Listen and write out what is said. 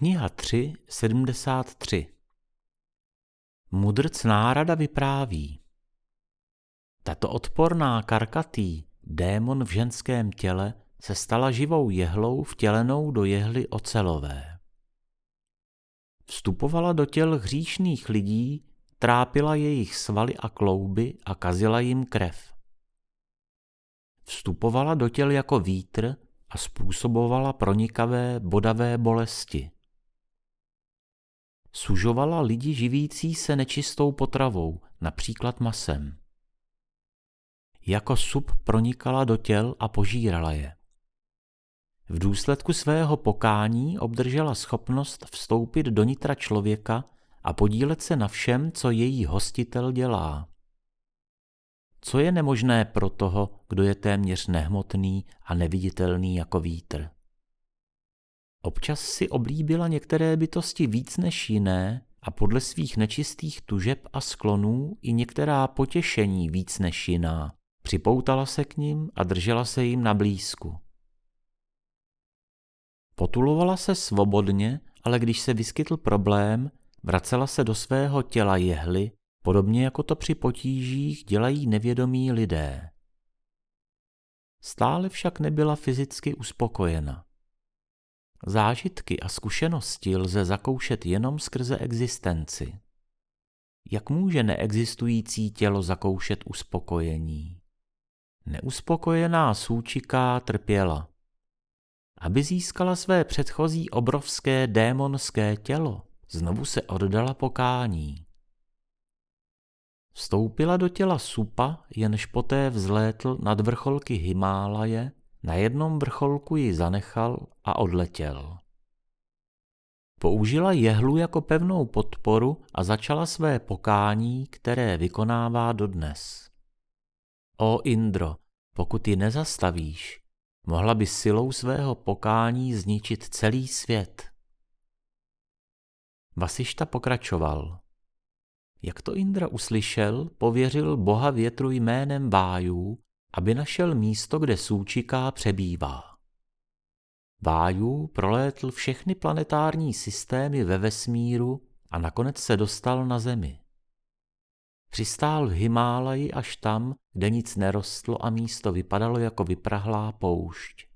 Kniha 3, 73 Mudrc nárada vypráví. Tato odporná karkatý, démon v ženském těle, se stala živou jehlou vtělenou do jehly ocelové. Vstupovala do těl hříšných lidí, trápila jejich svaly a klouby a kazila jim krev. Vstupovala do těl jako vítr a způsobovala pronikavé bodavé bolesti. Sužovala lidi živící se nečistou potravou, například masem. Jako sup pronikala do těl a požírala je. V důsledku svého pokání obdržela schopnost vstoupit do nitra člověka a podílet se na všem, co její hostitel dělá. Co je nemožné pro toho, kdo je téměř nehmotný a neviditelný jako vítr? Občas si oblíbila některé bytosti víc než jiné a podle svých nečistých tužeb a sklonů i některá potěšení víc než jiná. Připoutala se k ním a držela se jim na blízku. Potulovala se svobodně, ale když se vyskytl problém, vracela se do svého těla jehly, podobně jako to při potížích dělají nevědomí lidé. Stále však nebyla fyzicky uspokojena. Zážitky a zkušenosti lze zakoušet jenom skrze existenci. Jak může neexistující tělo zakoušet uspokojení? Neuspokojená sůčiká trpěla. Aby získala své předchozí obrovské démonské tělo, znovu se oddala pokání. Vstoupila do těla supa, jenž poté vzlétl nad vrcholky Himálaje na jednom vrcholku ji zanechal a odletěl. Použila jehlu jako pevnou podporu a začala své pokání, které vykonává dodnes. O Indro, pokud ji nezastavíš, mohla by silou svého pokání zničit celý svět. Vasišta pokračoval. Jak to Indra uslyšel, pověřil boha větru jménem Vájů, aby našel místo, kde Sůčiká přebývá. Váju prolétl všechny planetární systémy ve vesmíru a nakonec se dostal na Zemi. Přistál v Himálaji až tam, kde nic nerostlo a místo vypadalo jako vyprahlá poušť.